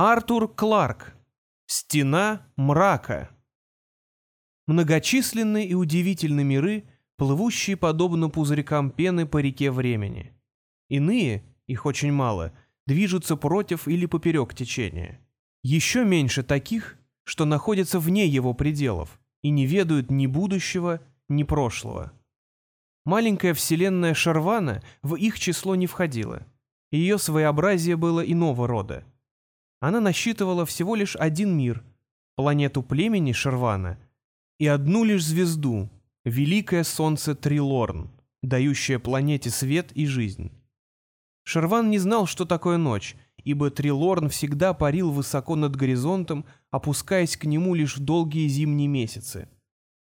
Артур Кларк. Стена мрака. Многочисленные и удивительные миры, плывущие подобно пузырькам пены по реке времени. Иные, их очень мало, движутся против или поперек течения. Еще меньше таких, что находятся вне его пределов и не ведают ни будущего, ни прошлого. Маленькая вселенная Шарвана в их число не входила. Ее своеобразие было иного рода – она насчитывала всего лишь один мир, планету племени Шервана, и одну лишь звезду, великое солнце Трилорн, дающее планете свет и жизнь. Шерван не знал, что такое ночь, ибо Трилорн всегда парил высоко над горизонтом, опускаясь к нему лишь в долгие зимние месяцы.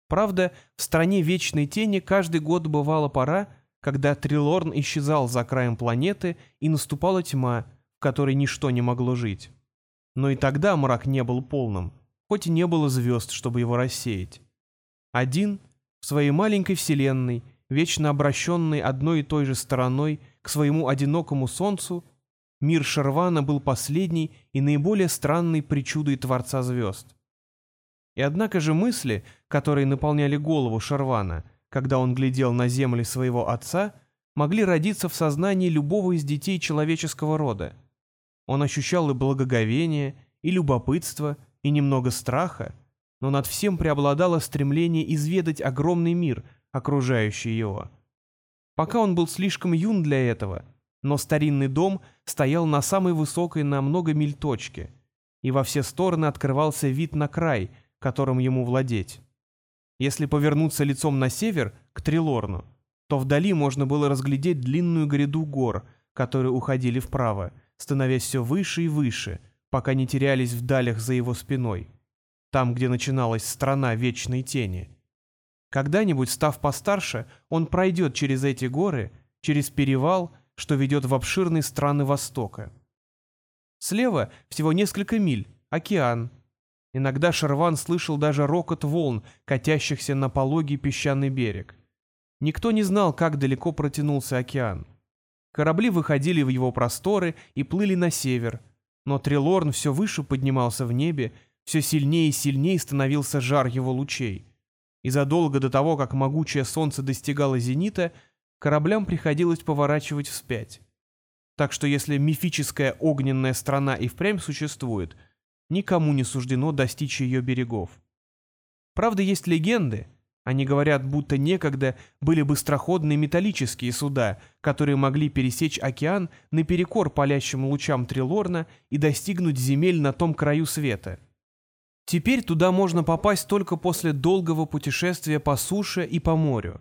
Правда, в стране Вечной Тени каждый год бывала пора, когда Трилорн исчезал за краем планеты и наступала тьма, в которой ничто не могло жить. Но и тогда мрак не был полным, хоть и не было звезд, чтобы его рассеять. Один, в своей маленькой вселенной, вечно обращенный одной и той же стороной к своему одинокому солнцу, мир Шервана был последней и наиболее странной причудой Творца звезд. И однако же мысли, которые наполняли голову Шервана, когда он глядел на земли своего отца, могли родиться в сознании любого из детей человеческого рода — он ощущал и благоговение, и любопытство, и немного страха, но над всем преобладало стремление изведать огромный мир, окружающий его. Пока он был слишком юн для этого, но старинный дом стоял на самой высокой на много миль точке, и во все стороны открывался вид на край, которым ему владеть. Если повернуться лицом на север, к Трилорну, то вдали можно было разглядеть длинную гряду гор, которые уходили вправо, становясь все выше и выше, пока не терялись в далях за его спиной, там, где начиналась страна вечной тени. Когда-нибудь, став постарше, он пройдет через эти горы, через перевал, что ведет в обширные страны Востока. Слева всего несколько миль, океан. Иногда Шарван слышал даже рокот волн, катящихся на пологий песчаный берег. Никто не знал, как далеко протянулся океан. Корабли выходили в его просторы и плыли на север, но Трилорн все выше поднимался в небе, все сильнее и сильнее становился жар его лучей. И задолго до того, как могучее солнце достигало зенита, кораблям приходилось поворачивать вспять. Так что если мифическая огненная страна и впрямь существует, никому не суждено достичь ее берегов. Правда, есть легенды, они говорят, будто некогда были быстроходные металлические суда, которые могли пересечь океан наперекор палящим лучам Трилорна и достигнуть земель на том краю света. Теперь туда можно попасть только после долгого путешествия по суше и по морю.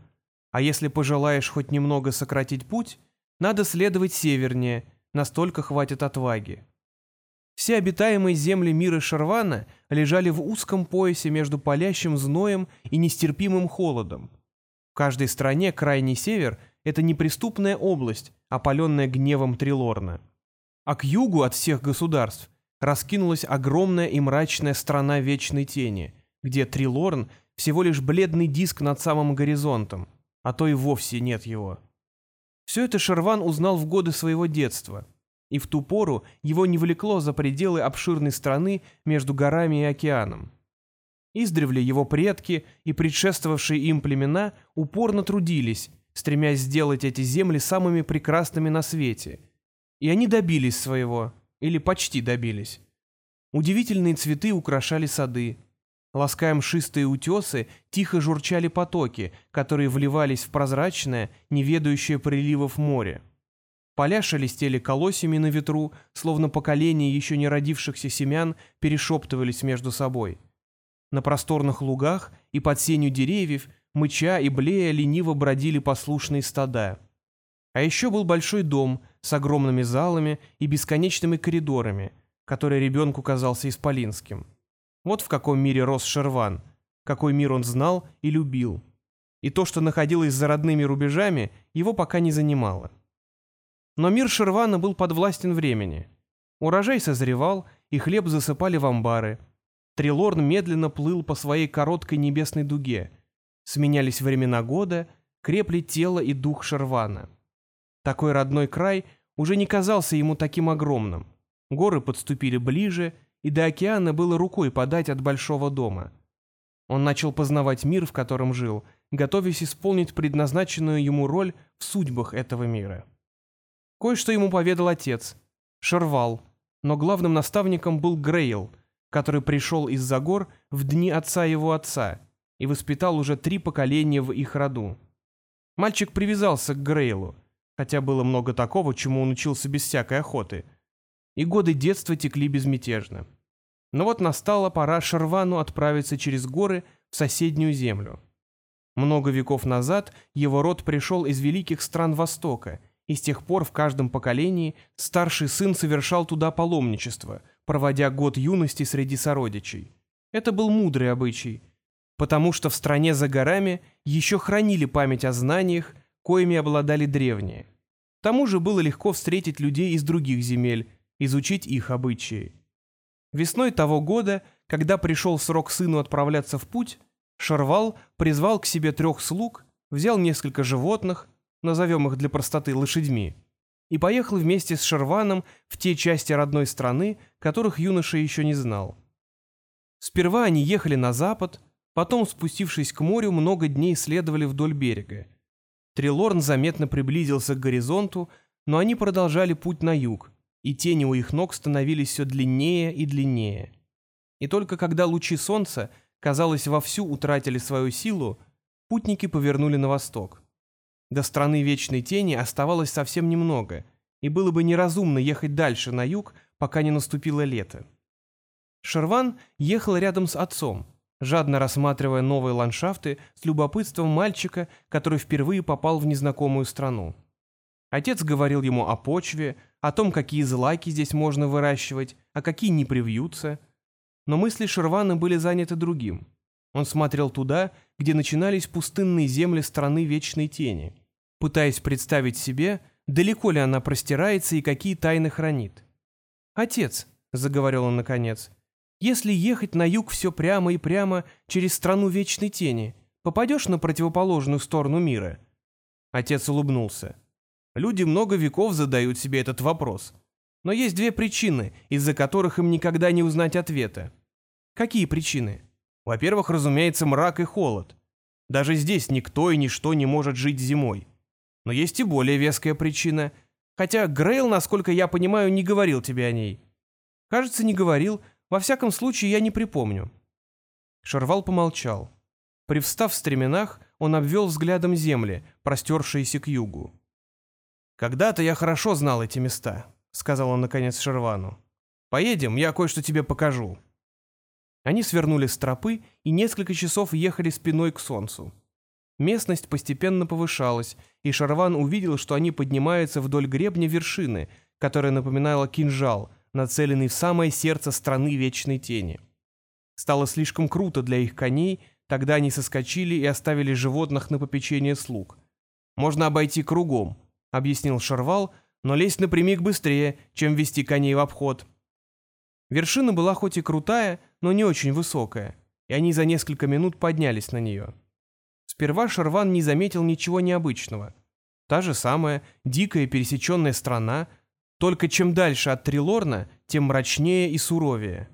А если пожелаешь хоть немного сократить путь, надо следовать севернее, настолько хватит отваги. Все обитаемые земли мира Шарвана лежали в узком поясе между палящим зноем и нестерпимым холодом. В каждой стране крайний север — это неприступная область, опаленная гневом Трилорна. А к югу от всех государств раскинулась огромная и мрачная страна Вечной Тени, где Трилорн — всего лишь бледный диск над самым горизонтом, а то и вовсе нет его. Все это Шерван узнал в годы своего детства — и в ту пору его не влекло за пределы обширной страны между горами и океаном. Издревле его предки и предшествовавшие им племена упорно трудились, стремясь сделать эти земли самыми прекрасными на свете. И они добились своего, или почти добились. Удивительные цветы украшали сады. Лаская мшистые утесы, тихо журчали потоки, которые вливались в прозрачное, неведающее приливов море. Поля шелестели колосьями на ветру, словно поколения еще не родившихся семян перешептывались между собой. На просторных лугах и под сенью деревьев, мыча и блея, лениво бродили послушные стада. А еще был большой дом с огромными залами и бесконечными коридорами, который ребенку казался исполинским. Вот в каком мире рос Шерван, какой мир он знал и любил. И то, что находилось за родными рубежами, его пока не занимало. Но мир Шервана был подвластен времени. Урожай созревал, и хлеб засыпали в амбары. Трилорн медленно плыл по своей короткой небесной дуге. Сменялись времена года, крепли тело и дух Шервана. Такой родной край уже не казался ему таким огромным. Горы подступили ближе, и до океана было рукой подать от большого дома. Он начал познавать мир, в котором жил, готовясь исполнить предназначенную ему роль в судьбах этого мира. Кое-что ему поведал отец, Шервал, но главным наставником был Грейл, который пришел из-за гор в дни отца его отца и воспитал уже три поколения в их роду. Мальчик привязался к Грейлу, хотя было много такого, чему он учился без всякой охоты, и годы детства текли безмятежно. Но вот настала пора Шервану отправиться через горы в соседнюю землю. Много веков назад его род пришел из великих стран Востока, и с тех пор в каждом поколении старший сын совершал туда паломничество, проводя год юности среди сородичей. Это был мудрый обычай, потому что в стране за горами еще хранили память о знаниях, коими обладали древние. К тому же было легко встретить людей из других земель, изучить их обычаи. Весной того года, когда пришел срок сыну отправляться в путь, Шарвал призвал к себе трех слуг, взял несколько животных, назовем их для простоты лошадьми, и поехал вместе с Шарваном в те части родной страны, которых юноша еще не знал. Сперва они ехали на запад, потом, спустившись к морю, много дней следовали вдоль берега. Трилорн заметно приблизился к горизонту, но они продолжали путь на юг, и тени у их ног становились все длиннее и длиннее. И только когда лучи солнца, казалось, вовсю утратили свою силу, путники повернули на восток. До страны Вечной Тени оставалось совсем немного, и было бы неразумно ехать дальше на юг, пока не наступило лето. Шерван ехал рядом с отцом, жадно рассматривая новые ландшафты с любопытством мальчика, который впервые попал в незнакомую страну. Отец говорил ему о почве, о том, какие злаки здесь можно выращивать, а какие не привьются. Но мысли Шервана были заняты другим. Он смотрел туда, где начинались пустынные земли страны Вечной Тени, пытаясь представить себе, далеко ли она простирается и какие тайны хранит. «Отец», — заговорил он наконец, если ехать на юг все прямо и прямо через страну вечной тени, попадешь на противоположную сторону мира?» Отец улыбнулся. «Люди много веков задают себе этот вопрос. Но есть две причины, из-за которых им никогда не узнать ответа. Какие причины? Во-первых, разумеется, мрак и холод. Даже здесь никто и ничто не может жить зимой. Но есть и более веская причина. Хотя Грейл, насколько я понимаю, не говорил тебе о ней. Кажется, не говорил, во всяком случае, я не припомню». Шарвал помолчал. Привстав в стременах, он обвел взглядом земли, простершиеся к югу. «Когда-то я хорошо знал эти места», — сказал он наконец Шервану. «Поедем, я кое-что тебе покажу». Они свернули с тропы и несколько часов ехали спиной к солнцу. Местность постепенно повышалась, и Шарван увидел, что они поднимаются вдоль гребня вершины, которая напоминала кинжал, нацеленный в самое сердце страны вечной тени. Стало слишком круто для их коней, тогда они соскочили и оставили животных на попечение слуг. «Можно обойти кругом», — объяснил Шарвал, «но лезть напрямик быстрее, чем вести коней в обход». Вершина была хоть и крутая, но не очень высокая, и они за несколько минут поднялись на нее. Сперва Шарван не заметил ничего необычного. Та же самая дикая пересеченная страна — только чем дальше от Трилорна, тем мрачнее и суровее.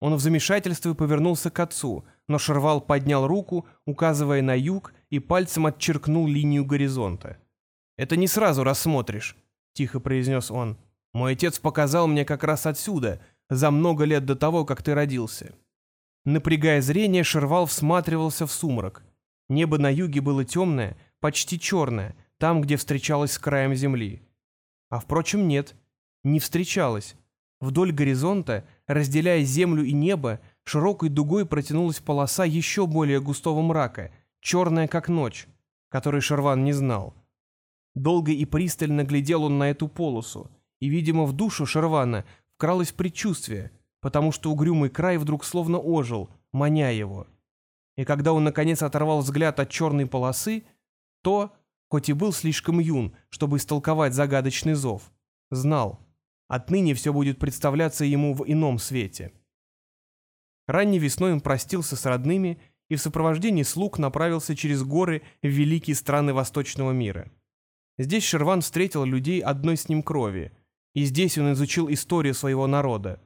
Он в замешательстве повернулся к отцу, но Шервал поднял руку, указывая на юг, и пальцем отчеркнул линию горизонта. «Это не сразу рассмотришь», — тихо произнес он. «Мой отец показал мне как раз отсюда, за много лет до того, как ты родился». Напрягая зрение, Шервал всматривался в сумрак. Небо на юге было темное, почти черное, там, где встречалось с краем земли. А впрочем, нет, не встречалась. Вдоль горизонта, разделяя землю и небо, широкой дугой протянулась полоса еще более густого мрака, черная как ночь, которой Шерван не знал. Долго и пристально глядел он на эту полосу, и, видимо, в душу Шервана вкралось предчувствие, потому что угрюмый край вдруг словно ожил, маня его. И когда он, наконец, оторвал взгляд от черной полосы, то, хоть и был слишком юн, чтобы истолковать загадочный зов. Знал, отныне все будет представляться ему в ином свете. Ранней весной он простился с родными и в сопровождении слуг направился через горы в великие страны восточного мира. Здесь Шерван встретил людей одной с ним крови, И здесь он изучил историю своего народа.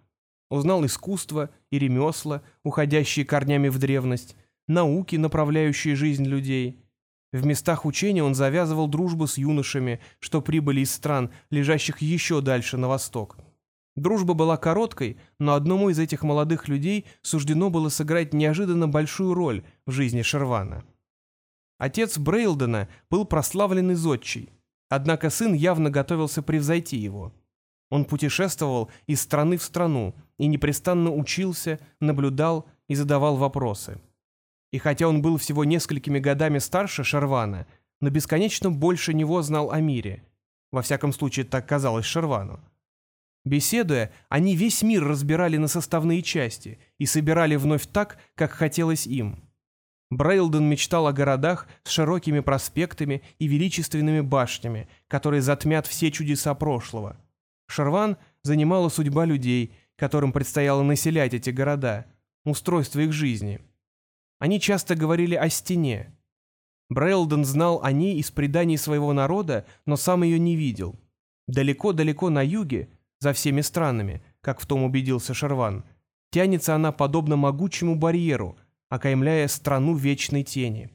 Узнал искусство и ремесла, уходящие корнями в древность, науки, направляющие жизнь людей. В местах учения он завязывал дружбу с юношами, что прибыли из стран, лежащих еще дальше на восток. Дружба была короткой, но одному из этих молодых людей суждено было сыграть неожиданно большую роль в жизни Шервана. Отец Брейлдена был прославленный зодчий, однако сын явно готовился превзойти его. Он путешествовал из страны в страну и непрестанно учился, наблюдал и задавал вопросы. И хотя он был всего несколькими годами старше Шервана, но бесконечно больше него знал о мире. Во всяком случае, так казалось Шервану. Беседуя, они весь мир разбирали на составные части и собирали вновь так, как хотелось им. Брейлден мечтал о городах с широкими проспектами и величественными башнями, которые затмят все чудеса прошлого. Шарван занимала судьба людей, которым предстояло населять эти города, устройство их жизни. Они часто говорили о стене. Брейлден знал о ней из преданий своего народа, но сам ее не видел. Далеко-далеко на юге, за всеми странами, как в том убедился Шарван, тянется она подобно могучему барьеру, окаймляя страну вечной тени.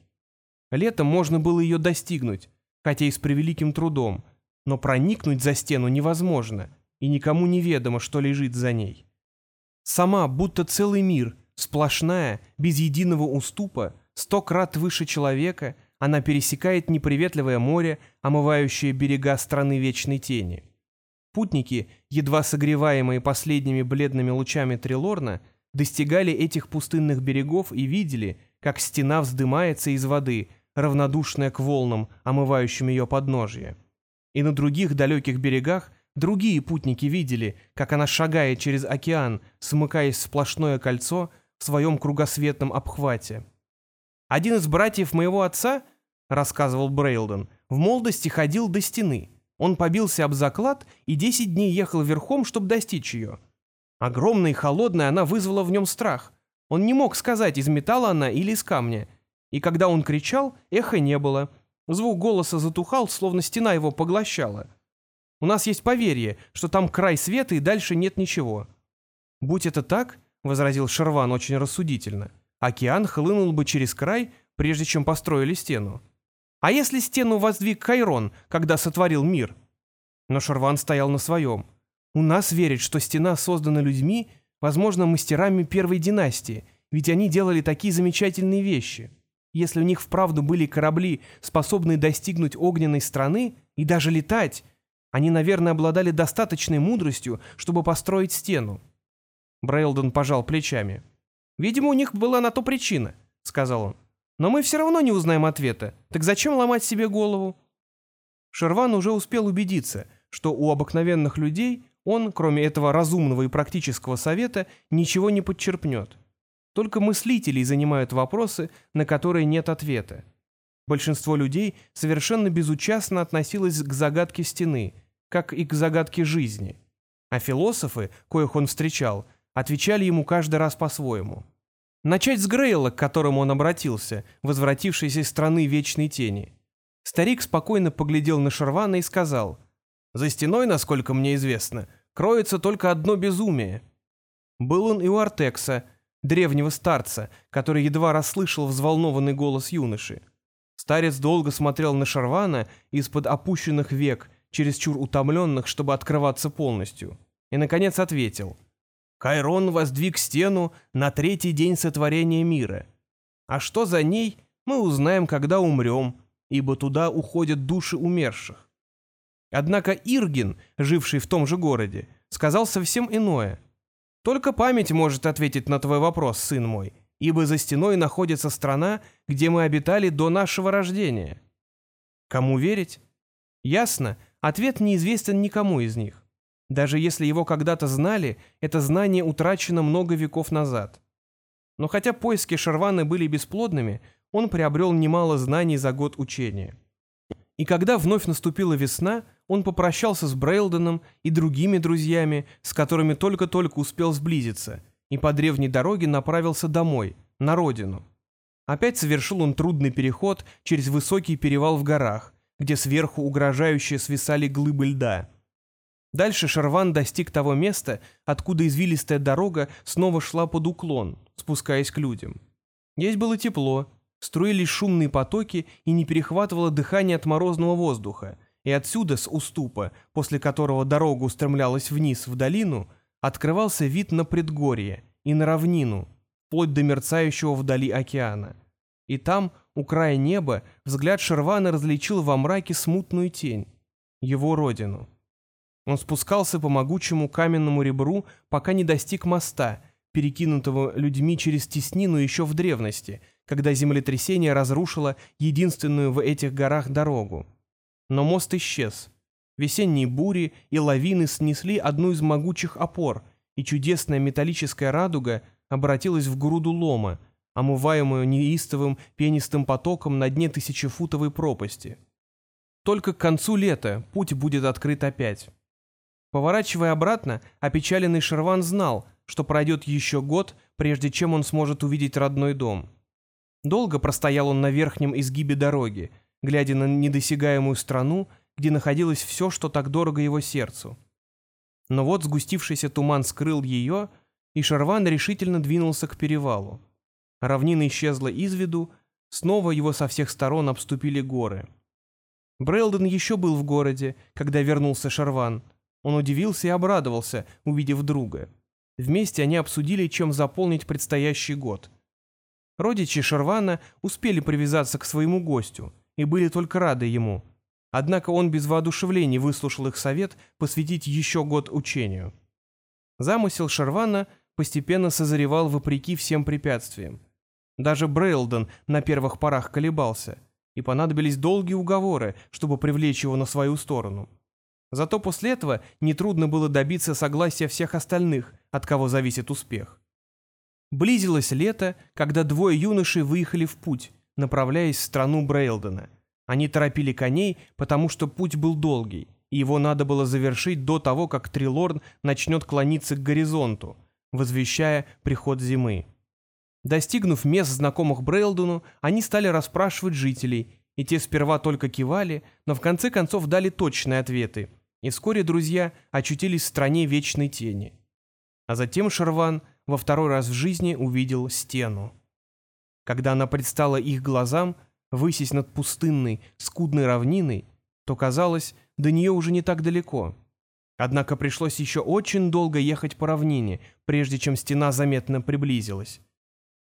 Летом можно было ее достигнуть, хотя и с превеликим трудом, но проникнуть за стену невозможно, и никому не ведомо, что лежит за ней. Сама, будто целый мир, сплошная, без единого уступа, сто крат выше человека, она пересекает неприветливое море, омывающее берега страны вечной тени. Путники, едва согреваемые последними бледными лучами Трилорна, достигали этих пустынных берегов и видели, как стена вздымается из воды, равнодушная к волнам, омывающим ее подножье. И на других далеких берегах другие путники видели, как она шагает через океан, смыкаясь в сплошное кольцо в своем кругосветном обхвате. «Один из братьев моего отца, — рассказывал Брейлден, — в молодости ходил до стены — он побился об заклад и десять дней ехал верхом, чтобы достичь ее. Огромная и холодная она вызвала в нем страх. Он не мог сказать, из металла она или из камня. И когда он кричал, эха не было. Звук голоса затухал, словно стена его поглощала. У нас есть поверье, что там край света и дальше нет ничего. «Будь это так», — возразил Шерван очень рассудительно, «океан хлынул бы через край, прежде чем построили стену. А если стену воздвиг Кайрон, когда сотворил мир? Но Шарван стоял на своем. У нас верят, что стена создана людьми, возможно, мастерами первой династии, ведь они делали такие замечательные вещи. Если у них вправду были корабли, способные достигнуть огненной страны и даже летать, они, наверное, обладали достаточной мудростью, чтобы построить стену. Брейлдон пожал плечами. «Видимо, у них была на то причина», — сказал он. Но мы все равно не узнаем ответа. Так зачем ломать себе голову? Шерван уже успел убедиться, что у обыкновенных людей он, кроме этого разумного и практического совета, ничего не подчерпнет. Только мыслителей занимают вопросы, на которые нет ответа. Большинство людей совершенно безучастно относилось к загадке стены, как и к загадке жизни. А философы, коих он встречал, отвечали ему каждый раз по-своему. Начать с Грейла, к которому он обратился, возвратившийся из страны вечной тени. Старик спокойно поглядел на Шарвана и сказал, «За стеной, насколько мне известно, кроется только одно безумие». Был он и у Артекса, древнего старца, который едва расслышал взволнованный голос юноши. Старец долго смотрел на Шарвана из-под опущенных век, чересчур утомленных, чтобы открываться полностью, и, наконец, ответил — Кайрон воздвиг стену на третий день сотворения мира. А что за ней, мы узнаем, когда умрем, ибо туда уходят души умерших. Однако Иргин, живший в том же городе, сказал совсем иное. «Только память может ответить на твой вопрос, сын мой, ибо за стеной находится страна, где мы обитали до нашего рождения». Кому верить? Ясно, ответ неизвестен никому из них. Даже если его когда-то знали, это знание утрачено много веков назад. Но хотя поиски Шарваны были бесплодными, он приобрел немало знаний за год учения. И когда вновь наступила весна, он попрощался с Брейлденом и другими друзьями, с которыми только-только успел сблизиться, и по древней дороге направился домой, на родину. Опять совершил он трудный переход через высокий перевал в горах, где сверху угрожающе свисали глыбы льда – Дальше Шарван достиг того места, откуда извилистая дорога снова шла под уклон, спускаясь к людям. Здесь было тепло, струились шумные потоки и не перехватывало дыхание от морозного воздуха, и отсюда, с уступа, после которого дорога устремлялась вниз в долину, открывался вид на предгорье и на равнину, вплоть до мерцающего вдали океана. И там, у края неба, взгляд Шервана различил во мраке смутную тень, его родину. Он спускался по могучему каменному ребру, пока не достиг моста, перекинутого людьми через теснину еще в древности, когда землетрясение разрушило единственную в этих горах дорогу. Но мост исчез. Весенние бури и лавины снесли одну из могучих опор, и чудесная металлическая радуга обратилась в груду лома, омываемую неистовым пенистым потоком на дне тысячефутовой пропасти. Только к концу лета путь будет открыт опять. Поворачивая обратно, опечаленный Шерван знал, что пройдет еще год, прежде чем он сможет увидеть родной дом. Долго простоял он на верхнем изгибе дороги, глядя на недосягаемую страну, где находилось все, что так дорого его сердцу. Но вот сгустившийся туман скрыл ее, и Шарван решительно двинулся к перевалу. Равнина исчезла из виду, снова его со всех сторон обступили горы. Брейлден еще был в городе, когда вернулся Шарван. Он удивился и обрадовался, увидев друга. Вместе они обсудили, чем заполнить предстоящий год. Родичи Шарвана успели привязаться к своему гостю и были только рады ему. Однако он без воодушевления выслушал их совет посвятить еще год учению. Замысел Шарвана постепенно созревал вопреки всем препятствиям. Даже Брейлден на первых порах колебался, и понадобились долгие уговоры, чтобы привлечь его на свою сторону. Зато после этого нетрудно было добиться согласия всех остальных, от кого зависит успех. Близилось лето, когда двое юношей выехали в путь, направляясь в страну Брейлдена. Они торопили коней, потому что путь был долгий, и его надо было завершить до того, как Трилорн начнет клониться к горизонту, возвещая приход зимы. Достигнув мест, знакомых Брейлдену, они стали расспрашивать жителей, и те сперва только кивали, но в конце концов дали точные ответы, и вскоре друзья очутились в стране вечной тени. А затем Шарван во второй раз в жизни увидел стену. Когда она предстала их глазам, высясь над пустынной, скудной равниной, то казалось, до нее уже не так далеко. Однако пришлось еще очень долго ехать по равнине, прежде чем стена заметно приблизилась.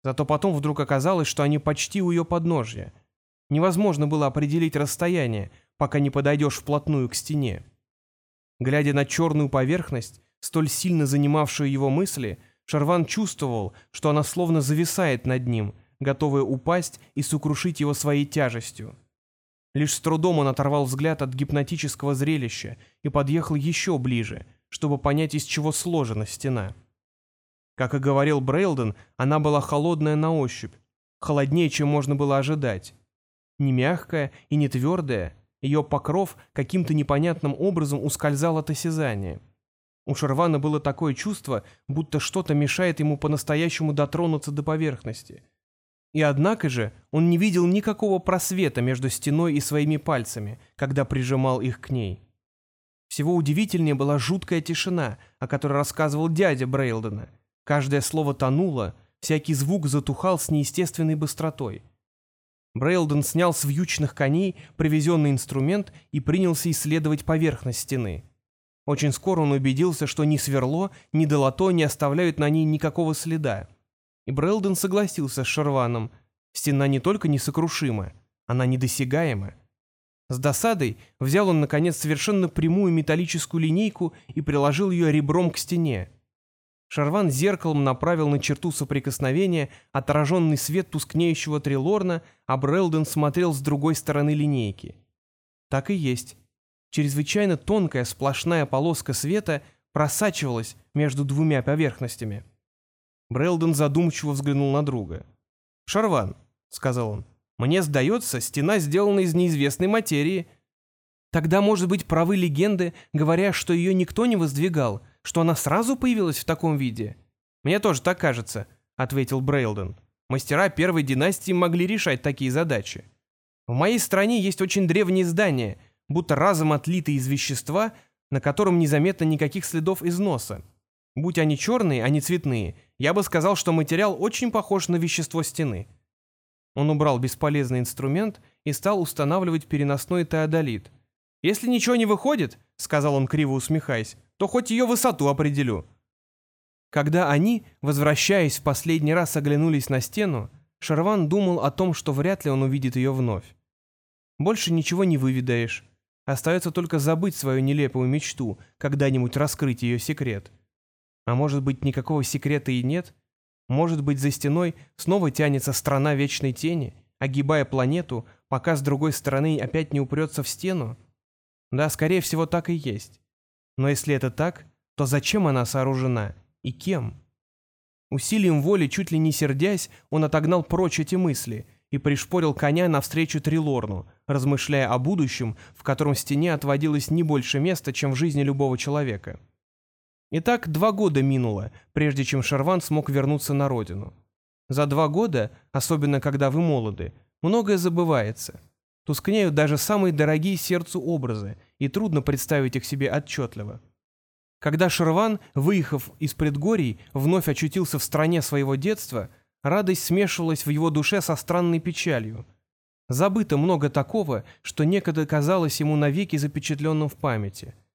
Зато потом вдруг оказалось, что они почти у ее подножья. Невозможно было определить расстояние, пока не подойдешь вплотную к стене. Глядя на черную поверхность, столь сильно занимавшую его мысли, Шарван чувствовал, что она словно зависает над ним, готовая упасть и сокрушить его своей тяжестью. Лишь с трудом он оторвал взгляд от гипнотического зрелища и подъехал еще ближе, чтобы понять, из чего сложена стена. Как и говорил Брейлден, она была холодная на ощупь, холоднее, чем можно было ожидать. Не мягкая и не твердая, ее покров каким-то непонятным образом ускользал от осязания. У Шервана было такое чувство, будто что-то мешает ему по-настоящему дотронуться до поверхности. И однако же он не видел никакого просвета между стеной и своими пальцами, когда прижимал их к ней. Всего удивительнее была жуткая тишина, о которой рассказывал дядя Брейлдена — Каждое слово тонуло, всякий звук затухал с неестественной быстротой. Брейлден снял с вьючных коней привезенный инструмент и принялся исследовать поверхность стены. Очень скоро он убедился, что ни сверло, ни долото не оставляют на ней никакого следа. И Брейлден согласился с Шарваном. Стена не только несокрушима, она недосягаема. С досадой взял он, наконец, совершенно прямую металлическую линейку и приложил ее ребром к стене. Шарван зеркалом направил на черту соприкосновения отраженный свет тускнеющего трилорна, а Брелден смотрел с другой стороны линейки. Так и есть. Чрезвычайно тонкая сплошная полоска света просачивалась между двумя поверхностями. Брелден задумчиво взглянул на друга. «Шарван», — сказал он, — «мне сдается, стена сделана из неизвестной материи». «Тогда, может быть, правы легенды, говоря, что ее никто не воздвигал», что она сразу появилась в таком виде? Мне тоже так кажется, ответил Брейлден. Мастера первой династии могли решать такие задачи. В моей стране есть очень древние здания, будто разом отлитые из вещества, на котором незаметно никаких следов износа. Будь они черные, а не цветные, я бы сказал, что материал очень похож на вещество стены. Он убрал бесполезный инструмент и стал устанавливать переносной теодолит. «Если ничего не выходит», — сказал он, криво усмехаясь, — «то хоть ее высоту определю». Когда они, возвращаясь в последний раз, оглянулись на стену, Шарван думал о том, что вряд ли он увидит ее вновь. Больше ничего не выведаешь. Остается только забыть свою нелепую мечту, когда-нибудь раскрыть ее секрет. А может быть, никакого секрета и нет? Может быть, за стеной снова тянется страна вечной тени, огибая планету, пока с другой стороны опять не упрется в стену? Да, скорее всего, так и есть. Но если это так, то зачем она сооружена и кем? Усилием воли, чуть ли не сердясь, он отогнал прочь эти мысли и пришпорил коня навстречу Трилорну, размышляя о будущем, в котором стене отводилось не больше места, чем в жизни любого человека. Итак, два года минуло, прежде чем Шарван смог вернуться на родину. За два года, особенно когда вы молоды, многое забывается. Тускнеют даже самые дорогие сердцу образы, и трудно представить их себе отчетливо. Когда Шарван, выехав из предгорий, вновь очутился в стране своего детства, радость смешивалась в его душе со странной печалью. Забыто много такого, что некогда казалось ему навеки запечатленным в памяти –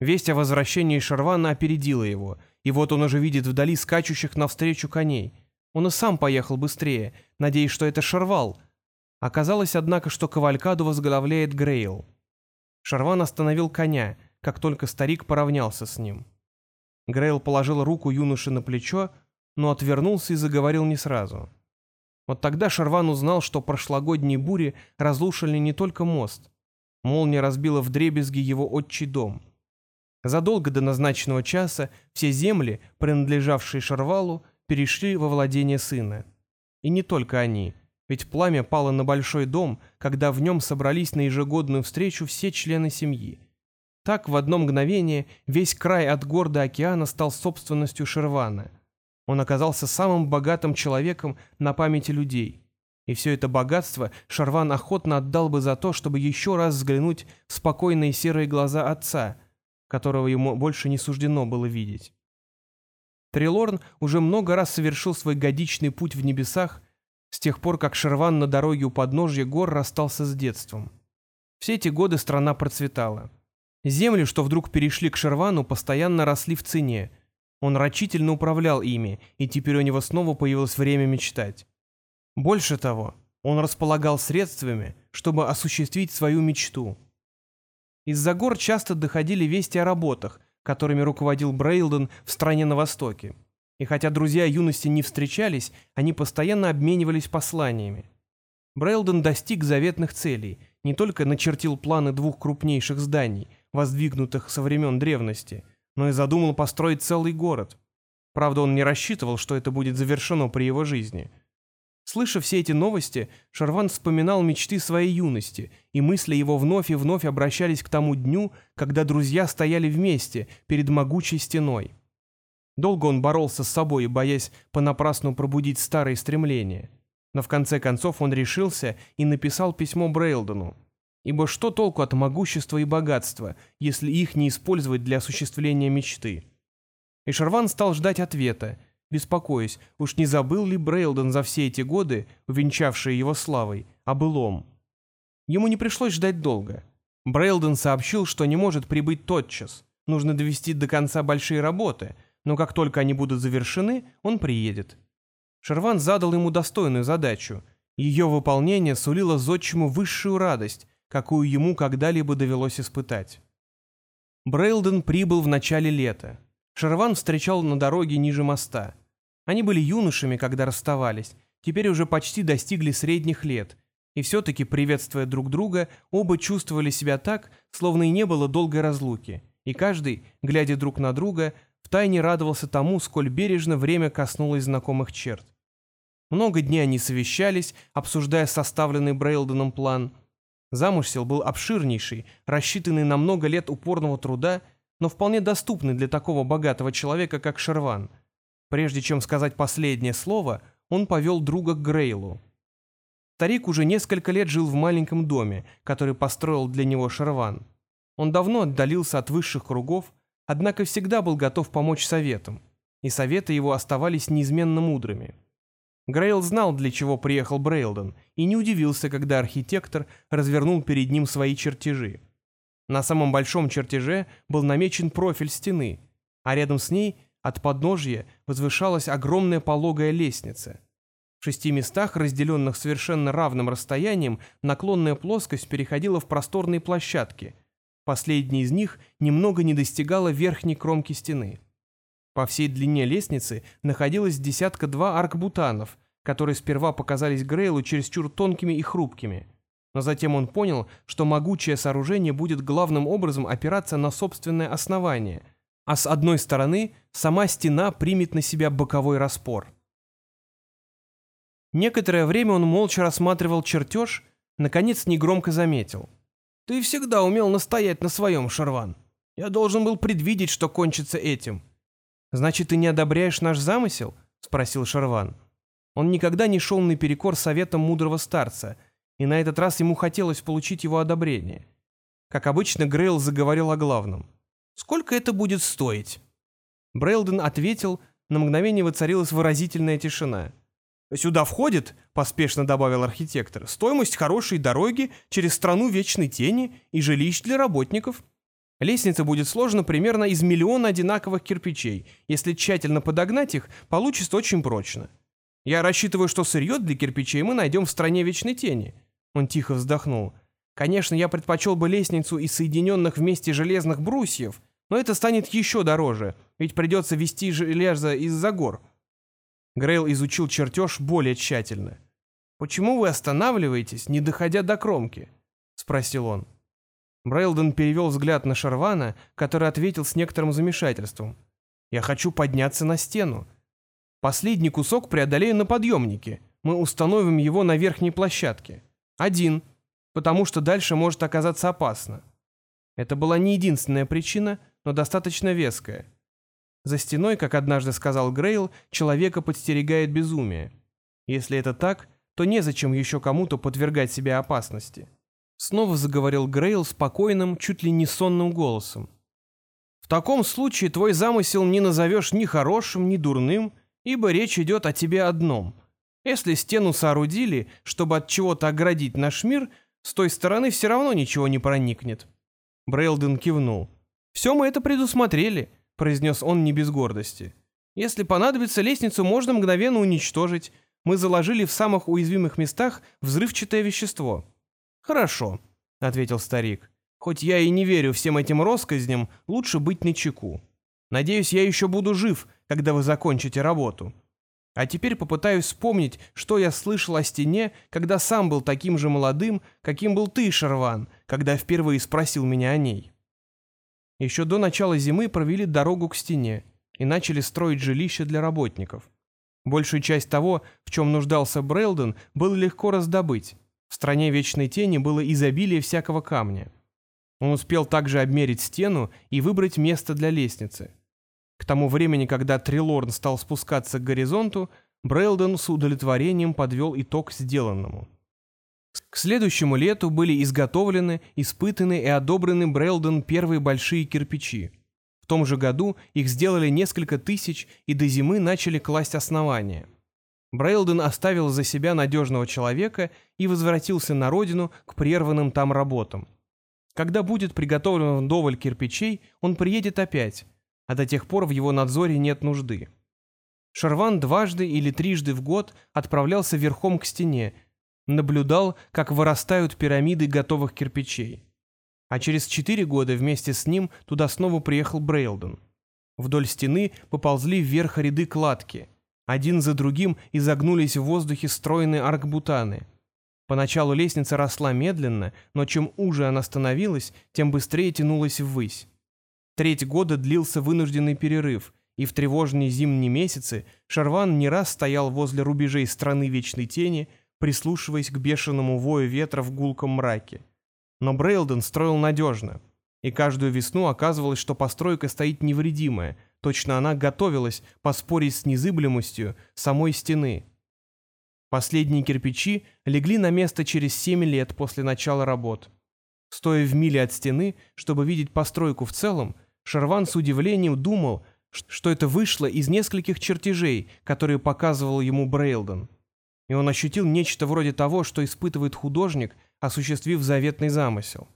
Весть о возвращении Шарвана опередила его, и вот он уже видит вдали скачущих навстречу коней. Он и сам поехал быстрее, надеясь, что это Шарвал. Оказалось, однако, что кавалькаду возглавляет Грейл. Шарван остановил коня, как только старик поравнялся с ним. Грейл положил руку юноше на плечо, но отвернулся и заговорил не сразу. Вот тогда Шарван узнал, что прошлогодние бури разрушили не только мост. Молния разбила вдребезги его отчий дом — Задолго до назначенного часа все земли, принадлежавшие Шарвалу, перешли во владение сына. И не только они, ведь пламя пало на большой дом, когда в нем собрались на ежегодную встречу все члены семьи. Так в одно мгновение весь край от гор до океана стал собственностью Шервана. Он оказался самым богатым человеком на памяти людей. И все это богатство Шарван охотно отдал бы за то, чтобы еще раз взглянуть в спокойные серые глаза отца – которого ему больше не суждено было видеть. Трилорн уже много раз совершил свой годичный путь в небесах с тех пор, как Шерван на дороге у подножья гор расстался с детством. Все эти годы страна процветала. Земли, что вдруг перешли к Шервану, постоянно росли в цене. Он рачительно управлял ими, и теперь у него снова появилось время мечтать. Больше того, он располагал средствами, чтобы осуществить свою мечту — из-за гор часто доходили вести о работах, которыми руководил Брейлден в стране на Востоке. И хотя друзья юности не встречались, они постоянно обменивались посланиями. Брейлден достиг заветных целей, не только начертил планы двух крупнейших зданий, воздвигнутых со времен древности, но и задумал построить целый город. Правда, он не рассчитывал, что это будет завершено при его жизни – Слыша все эти новости, Шарван вспоминал мечты своей юности, и мысли его вновь и вновь обращались к тому дню, когда друзья стояли вместе перед могучей стеной. Долго он боролся с собой, боясь понапрасну пробудить старые стремления. Но в конце концов он решился и написал письмо Брейлдену. Ибо что толку от могущества и богатства, если их не использовать для осуществления мечты? И Шарван стал ждать ответа, беспокоясь, уж не забыл ли Брейлден за все эти годы, увенчавшие его славой, о былом. Ему не пришлось ждать долго. Брейлден сообщил, что не может прибыть тотчас, нужно довести до конца большие работы, но как только они будут завершены, он приедет. Шерван задал ему достойную задачу. Ее выполнение сулило зодчему высшую радость, какую ему когда-либо довелось испытать. Брейлден прибыл в начале лета. Шерван встречал на дороге ниже моста. Они были юношами, когда расставались, теперь уже почти достигли средних лет, и все-таки, приветствуя друг друга, оба чувствовали себя так, словно и не было долгой разлуки, и каждый, глядя друг на друга, втайне радовался тому, сколь бережно время коснулось знакомых черт. Много дней они совещались, обсуждая составленный Брейлденом план. Замысел был обширнейший, рассчитанный на много лет упорного труда — но вполне доступный для такого богатого человека, как Шерван. Прежде чем сказать последнее слово, он повел друга к Грейлу. Старик уже несколько лет жил в маленьком доме, который построил для него Шерван. Он давно отдалился от высших кругов, однако всегда был готов помочь советам, и советы его оставались неизменно мудрыми. Грейл знал, для чего приехал Брейлден, и не удивился, когда архитектор развернул перед ним свои чертежи. На самом большом чертеже был намечен профиль стены, а рядом с ней, от подножья, возвышалась огромная пологая лестница. В шести местах, разделенных совершенно равным расстоянием, наклонная плоскость переходила в просторные площадки. Последняя из них немного не достигала верхней кромки стены. По всей длине лестницы находилось десятка-два аркбутанов, которые сперва показались Грейлу чересчур тонкими и хрупкими. Но затем он понял, что могучее сооружение будет главным образом опираться на собственное основание, а с одной стороны сама стена примет на себя боковой распор. Некоторое время он молча рассматривал чертеж, наконец негромко заметил. «Ты всегда умел настоять на своем, Шарван. Я должен был предвидеть, что кончится этим». «Значит, ты не одобряешь наш замысел?» — спросил Шарван. Он никогда не шел наперекор советам мудрого старца, и на этот раз ему хотелось получить его одобрение. Как обычно, Грейл заговорил о главном. «Сколько это будет стоить?» Брейлден ответил, на мгновение воцарилась выразительная тишина — Сюда входит, поспешно добавил архитектор, стоимость хорошей дороги через страну вечной тени и жилищ для работников. Лестница будет сложена примерно из миллиона одинаковых кирпичей. Если тщательно подогнать их, получится очень прочно. Я рассчитываю, что сырье для кирпичей мы найдем в стране вечной тени. Он тихо вздохнул. Конечно, я предпочел бы лестницу из соединенных вместе железных брусьев, но это станет еще дороже, ведь придется вести железо из-за гор. Грейл изучил чертеж более тщательно. «Почему вы останавливаетесь, не доходя до кромки?» — спросил он. Брейлден перевел взгляд на Шарвана, который ответил с некоторым замешательством. «Я хочу подняться на стену. Последний кусок преодолею на подъемнике. Мы установим его на верхней площадке. Один, потому что дальше может оказаться опасно». Это была не единственная причина, но достаточно веская. За стеной, как однажды сказал Грейл, человека подстерегает безумие. Если это так, то незачем еще кому-то подвергать себя опасности. Снова заговорил Грейл спокойным, чуть ли не сонным голосом. В таком случае твой замысел не назовешь ни хорошим, ни дурным, ибо речь идет о тебе одном. Если стену соорудили, чтобы от чего-то оградить наш мир, с той стороны все равно ничего не проникнет. Брейлден кивнул. Все мы это предусмотрели. — произнес он не без гордости. «Если понадобится, лестницу можно мгновенно уничтожить. Мы заложили в самых уязвимых местах взрывчатое вещество». «Хорошо», — ответил старик. «Хоть я и не верю всем этим россказням, лучше быть начеку. Надеюсь, я еще буду жив, когда вы закончите работу. А теперь попытаюсь вспомнить, что я слышал о стене, когда сам был таким же молодым, каким был ты, Шарван, когда впервые спросил меня о ней». Еще до начала зимы провели дорогу к стене и начали строить жилища для работников. Большую часть того, в чем нуждался Брейлден, было легко раздобыть. В стране Вечной Тени было изобилие всякого камня. Он успел также обмерить стену и выбрать место для лестницы. К тому времени, когда Трилорн стал спускаться к горизонту, Брейлден с удовлетворением подвел итог сделанному. К следующему лету были изготовлены, испытаны и одобрены Брэлден первые большие кирпичи. В том же году их сделали несколько тысяч и до зимы начали класть основания. Брейлден оставил за себя надежного человека и возвратился на родину к прерванным там работам. Когда будет приготовлен вдоволь кирпичей, он приедет опять, а до тех пор в его надзоре нет нужды. Шарван дважды или трижды в год отправлялся верхом к стене наблюдал, как вырастают пирамиды готовых кирпичей. А через четыре года вместе с ним туда снова приехал Брейлден. Вдоль стены поползли вверх ряды кладки. Один за другим изогнулись в воздухе стройные аркбутаны. Поначалу лестница росла медленно, но чем уже она становилась, тем быстрее тянулась ввысь. Треть года длился вынужденный перерыв, и в тревожные зимние месяцы Шарван не раз стоял возле рубежей страны Вечной Тени, прислушиваясь к бешеному вою ветра в гулком мраке. Но Брейлден строил надежно, и каждую весну оказывалось, что постройка стоит невредимая, точно она готовилась поспорить с незыблемостью самой стены. Последние кирпичи легли на место через семь лет после начала работ. Стоя в миле от стены, чтобы видеть постройку в целом, Шарван с удивлением думал, что это вышло из нескольких чертежей, которые показывал ему Брейлден. И он ощутил нечто вроде того, что испытывает художник, осуществив заветный замысел.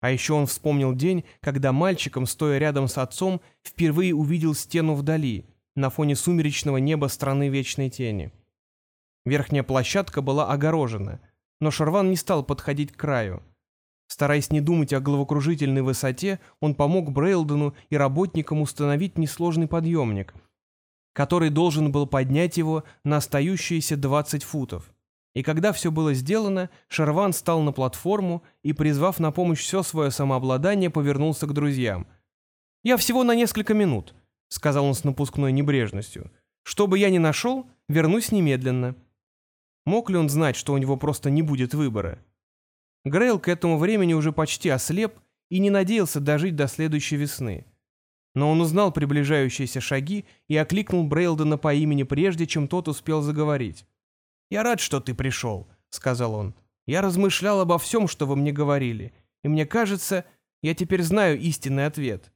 А еще он вспомнил день, когда мальчиком, стоя рядом с отцом, впервые увидел стену вдали, на фоне сумеречного неба страны Вечной Тени. Верхняя площадка была огорожена, но Шарван не стал подходить к краю. Стараясь не думать о головокружительной высоте, он помог Брейлдену и работникам установить несложный подъемник, который должен был поднять его на остающиеся 20 футов. И когда все было сделано, Шарван стал на платформу и, призвав на помощь все свое самообладание, повернулся к друзьям. «Я всего на несколько минут», — сказал он с напускной небрежностью. «Что бы я ни нашел, вернусь немедленно». Мог ли он знать, что у него просто не будет выбора? Грейл к этому времени уже почти ослеп и не надеялся дожить до следующей весны. Но он узнал приближающиеся шаги и окликнул Брейлдена по имени прежде, чем тот успел заговорить. «Я рад, что ты пришел», — сказал он. «Я размышлял обо всем, что вы мне говорили, и мне кажется, я теперь знаю истинный ответ.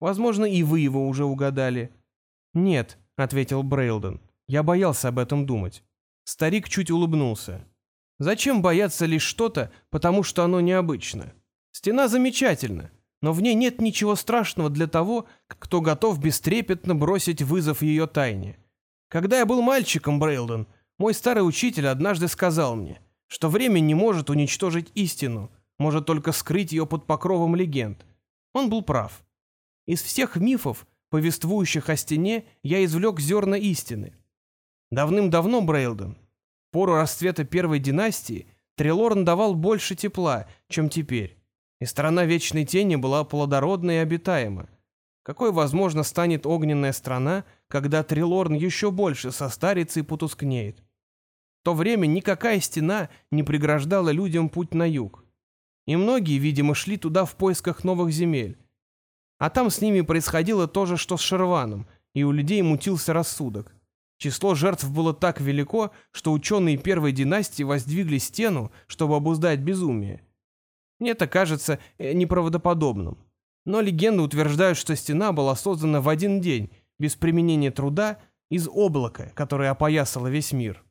Возможно, и вы его уже угадали». «Нет», — ответил Брейлден, — «я боялся об этом думать». Старик чуть улыбнулся. Зачем бояться лишь что-то, потому что оно необычно? Стена замечательна, но в ней нет ничего страшного для того, кто готов бестрепетно бросить вызов ее тайне. Когда я был мальчиком, Брейлден, мой старый учитель однажды сказал мне, что время не может уничтожить истину, может только скрыть ее под покровом легенд. Он был прав. Из всех мифов, повествующих о стене, я извлек зерна истины. Давным-давно, Брейлден, пору расцвета первой династии Трелорн давал больше тепла, чем теперь, и страна Вечной Тени была плодородна и обитаема. Какой, возможно, станет огненная страна, когда Трилорн еще больше состарится и потускнеет? В то время никакая стена не преграждала людям путь на юг. И многие, видимо, шли туда в поисках новых земель. А там с ними происходило то же, что с Шерваном, и у людей мутился рассудок. Число жертв было так велико, что ученые первой династии воздвигли стену, чтобы обуздать безумие. Мне это кажется э, неправдоподобным. Но легенды утверждают, что стена была создана в один день, без применения труда, из облака, которое опоясало весь мир.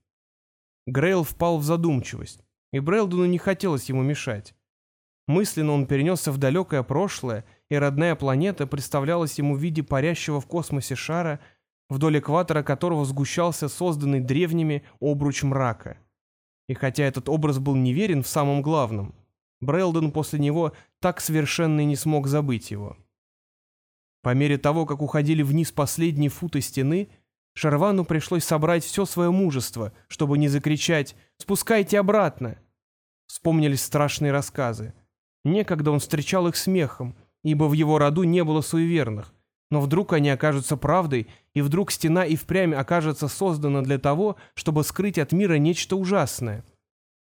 Грейл впал в задумчивость, и Брэлдону не хотелось ему мешать. Мысленно он перенесся в далекое прошлое, и родная планета представлялась ему в виде парящего в космосе шара – вдоль экватора которого сгущался созданный древними обруч мрака. И хотя этот образ был неверен в самом главном, Брэлдон после него так совершенно и не смог забыть его. По мере того, как уходили вниз последние футы стены, Шарвану пришлось собрать все свое мужество, чтобы не закричать «Спускайте обратно!». Вспомнились страшные рассказы. Некогда он встречал их смехом, ибо в его роду не было суеверных, но вдруг они окажутся правдой, и вдруг стена и впрямь окажется создана для того, чтобы скрыть от мира нечто ужасное.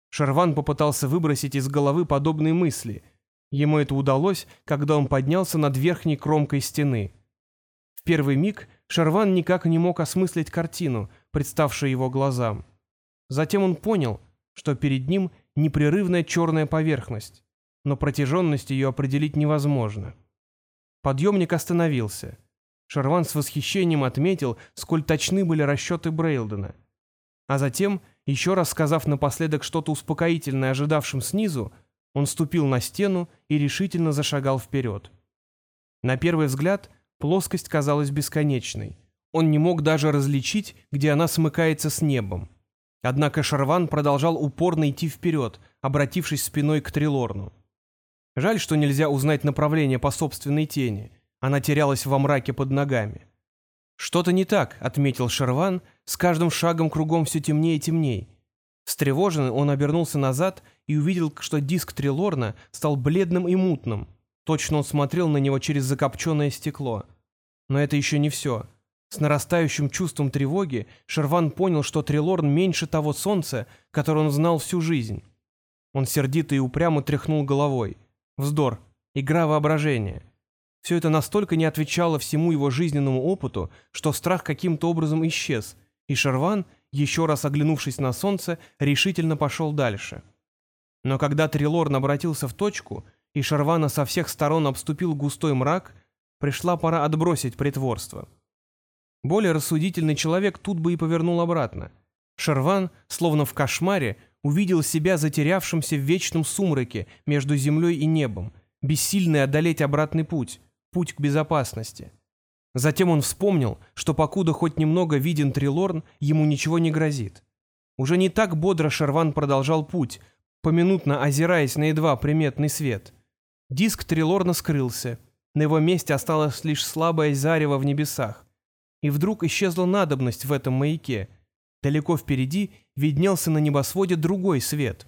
Шарван попытался выбросить из головы подобные мысли. Ему это удалось, когда он поднялся над верхней кромкой стены. В первый миг Шарван никак не мог осмыслить картину, представшую его глазам. Затем он понял, что перед ним непрерывная черная поверхность, но протяженность ее определить невозможно. Подъемник остановился. Шарван с восхищением отметил, сколь точны были расчеты Брейлдена. А затем, еще раз сказав напоследок что-то успокоительное ожидавшим снизу, он ступил на стену и решительно зашагал вперед. На первый взгляд плоскость казалась бесконечной. Он не мог даже различить, где она смыкается с небом. Однако Шарван продолжал упорно идти вперед, обратившись спиной к Трилорну. Жаль, что нельзя узнать направление по собственной тени. Она терялась во мраке под ногами. «Что-то не так», — отметил Шерван, с каждым шагом кругом все темнее и темнее. Встревоженный он обернулся назад и увидел, что диск Трилорна стал бледным и мутным. Точно он смотрел на него через закопченное стекло. Но это еще не все. С нарастающим чувством тревоги Шерван понял, что Трилорн меньше того солнца, которое он знал всю жизнь. Он сердито и упрямо тряхнул головой. Вздор, игра воображения. Все это настолько не отвечало всему его жизненному опыту, что страх каким-то образом исчез, и Шарван, еще раз оглянувшись на солнце, решительно пошел дальше. Но когда Трилорн обратился в точку, и Шарвана со всех сторон обступил густой мрак, пришла пора отбросить притворство. Более рассудительный человек тут бы и повернул обратно. Шарван, словно в кошмаре, увидел себя затерявшимся в вечном сумраке между землей и небом, бессильный одолеть обратный путь, путь к безопасности. Затем он вспомнил, что покуда хоть немного виден Трилорн, ему ничего не грозит. Уже не так бодро Шерван продолжал путь, поминутно озираясь на едва приметный свет. Диск Трилорна скрылся. На его месте осталось лишь слабое зарево в небесах. И вдруг исчезла надобность в этом маяке. Далеко впереди виднелся на небосводе другой свет.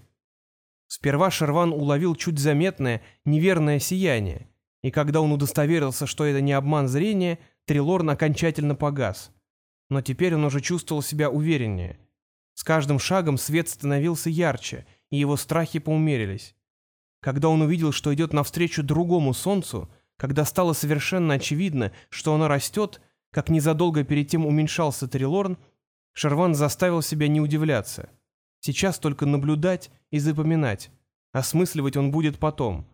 Сперва Шерван уловил чуть заметное, неверное сияние, и когда он удостоверился, что это не обман зрения, Трилорн окончательно погас. Но теперь он уже чувствовал себя увереннее. С каждым шагом свет становился ярче, и его страхи поумерились. Когда он увидел, что идет навстречу другому солнцу, когда стало совершенно очевидно, что оно растет, как незадолго перед тем уменьшался Трилорн, Шарван заставил себя не удивляться. Сейчас только наблюдать и запоминать. Осмысливать он будет потом.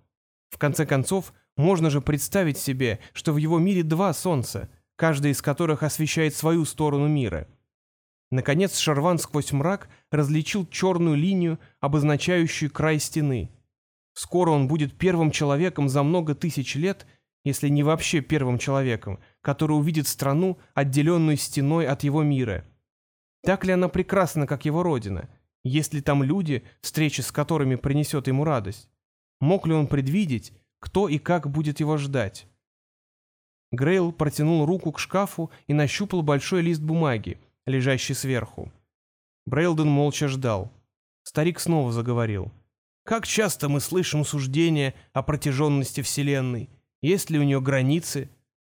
В конце концов, можно же представить себе, что в его мире два солнца, каждое из которых освещает свою сторону мира. Наконец Шарван сквозь мрак различил черную линию, обозначающую край стены. Скоро он будет первым человеком за много тысяч лет, если не вообще первым человеком, который увидит страну, отделенную стеной от его мира. Так ли она прекрасна, как его родина? Есть ли там люди, встреча с которыми принесет ему радость? Мог ли он предвидеть, кто и как будет его ждать. Грейл протянул руку к шкафу и нащупал большой лист бумаги, лежащий сверху. Брейлден молча ждал. Старик снова заговорил. «Как часто мы слышим суждения о протяженности Вселенной? Есть ли у нее границы?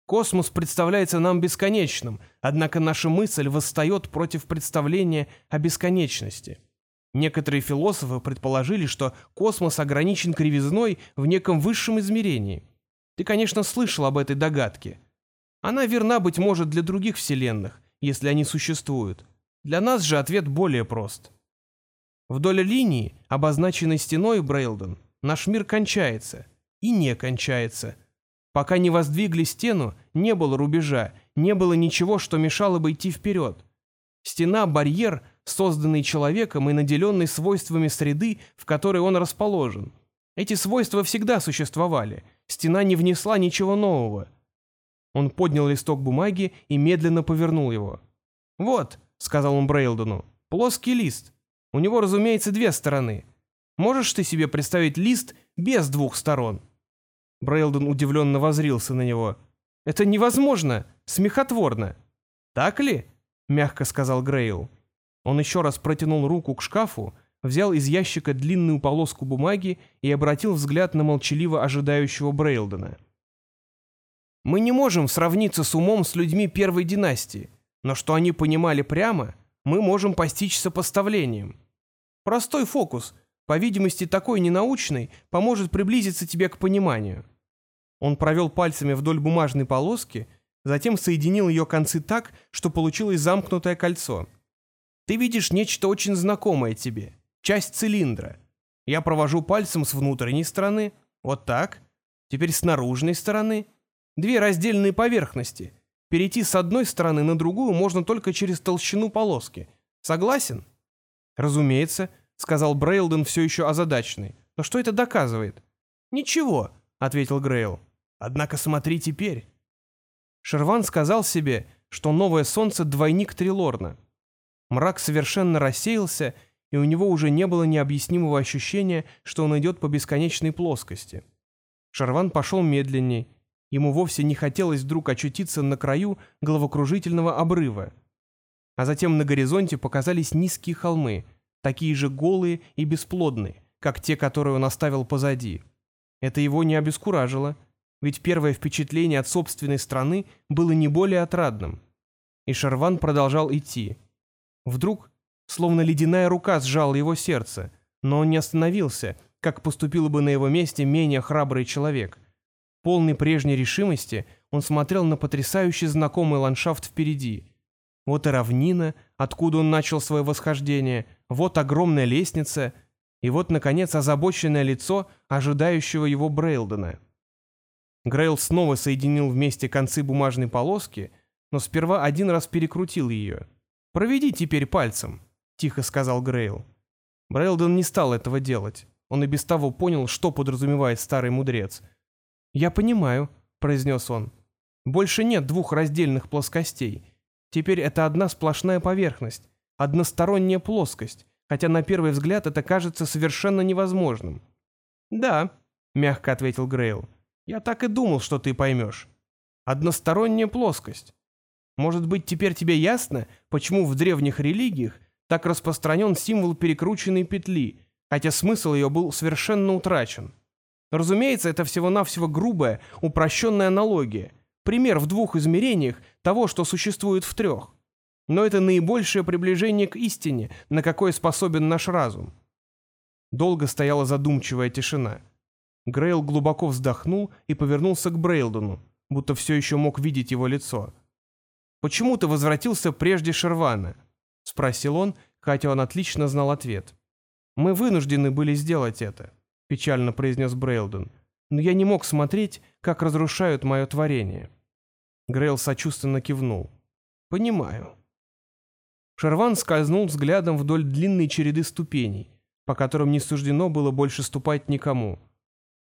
Космос представляется нам бесконечным, однако наша мысль восстает против представления о бесконечности. Некоторые философы предположили, что космос ограничен кривизной в неком высшем измерении. Ты, конечно, слышал об этой догадке. Она верна, быть может, для других вселенных, если они существуют. Для нас же ответ более прост. Вдоль линии, обозначенной стеной Брейлден, наш мир кончается и не кончается. Пока не воздвигли стену, не было рубежа, не было ничего, что мешало бы идти вперед. Стена — барьер, созданный человеком и наделенный свойствами среды, в которой он расположен. Эти свойства всегда существовали. Стена не внесла ничего нового. Он поднял листок бумаги и медленно повернул его. «Вот», — сказал он Брейлдону, — «плоский лист. У него, разумеется, две стороны. Можешь ты себе представить лист без двух сторон?» Брейлдон удивленно возрился на него. «Это невозможно! Смехотворно!» «Так ли?» — мягко сказал Грейл. Он еще раз протянул руку к шкафу, взял из ящика длинную полоску бумаги и обратил взгляд на молчаливо ожидающего Брейлдена. «Мы не можем сравниться с умом с людьми первой династии, но что они понимали прямо, мы можем постичь сопоставлением. Простой фокус, по видимости такой ненаучный, поможет приблизиться тебе к пониманию». Он провел пальцами вдоль бумажной полоски, затем соединил ее концы так, что получилось замкнутое кольцо — ты видишь нечто очень знакомое тебе, часть цилиндра. Я провожу пальцем с внутренней стороны, вот так, теперь с наружной стороны. Две раздельные поверхности. Перейти с одной стороны на другую можно только через толщину полоски. Согласен? Разумеется, сказал Брейлден все еще озадаченный. Но что это доказывает? Ничего, ответил Грейл. Однако смотри теперь. Шерван сказал себе, что новое солнце — двойник Трилорна. Мрак совершенно рассеялся, и у него уже не было необъяснимого ощущения, что он идет по бесконечной плоскости. Шарван пошел медленней. Ему вовсе не хотелось вдруг очутиться на краю головокружительного обрыва. А затем на горизонте показались низкие холмы, такие же голые и бесплодные, как те, которые он оставил позади. Это его не обескуражило, ведь первое впечатление от собственной страны было не более отрадным. И Шарван продолжал идти. Вдруг, словно ледяная рука сжала его сердце, но он не остановился, как поступил бы на его месте менее храбрый человек. Полный прежней решимости, он смотрел на потрясающий знакомый ландшафт впереди. Вот и равнина, откуда он начал свое восхождение, вот огромная лестница, И вот, наконец, озабоченное лицо ожидающего его Брейлдена. Грейл снова соединил вместе концы бумажной полоски, но сперва один раз перекрутил ее. «Проведи теперь пальцем», — тихо сказал Грейл. Брейлден не стал этого делать. Он и без того понял, что подразумевает старый мудрец. «Я понимаю», — произнес он. «Больше нет двух раздельных плоскостей. Теперь это одна сплошная поверхность, односторонняя плоскость, хотя на первый взгляд это кажется совершенно невозможным. «Да», — мягко ответил Грейл, — «я так и думал, что ты поймешь. Односторонняя плоскость. Может быть, теперь тебе ясно, почему в древних религиях так распространен символ перекрученной петли, хотя смысл ее был совершенно утрачен? Разумеется, это всего-навсего грубая, упрощенная аналогия, пример в двух измерениях того, что существует в трех но это наибольшее приближение к истине, на какое способен наш разум. Долго стояла задумчивая тишина. Грейл глубоко вздохнул и повернулся к Брейлдону, будто все еще мог видеть его лицо. «Почему ты возвратился прежде Шервана?» — спросил он, хотя он отлично знал ответ. «Мы вынуждены были сделать это», — печально произнес Брейлдон. «Но я не мог смотреть, как разрушают мое творение». Грейл сочувственно кивнул. «Понимаю. Шерван скользнул взглядом вдоль длинной череды ступеней, по которым не суждено было больше ступать никому.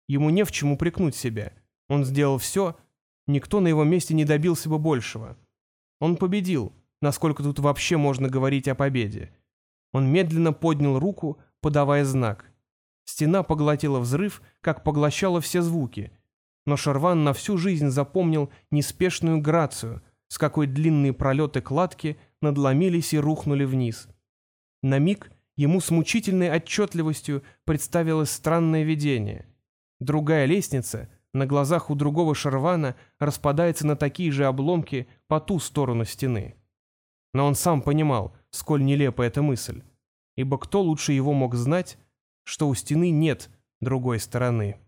Ему не в чем упрекнуть себя. Он сделал все, никто на его месте не добился бы большего. Он победил, насколько тут вообще можно говорить о победе. Он медленно поднял руку, подавая знак. Стена поглотила взрыв, как поглощала все звуки. Но Шарван на всю жизнь запомнил неспешную грацию, с какой длинные пролеты кладки надломились и рухнули вниз. На миг ему с мучительной отчетливостью представилось странное видение. Другая лестница на глазах у другого шарвана распадается на такие же обломки по ту сторону стены. Но он сам понимал, сколь нелепа эта мысль, ибо кто лучше его мог знать, что у стены нет другой стороны.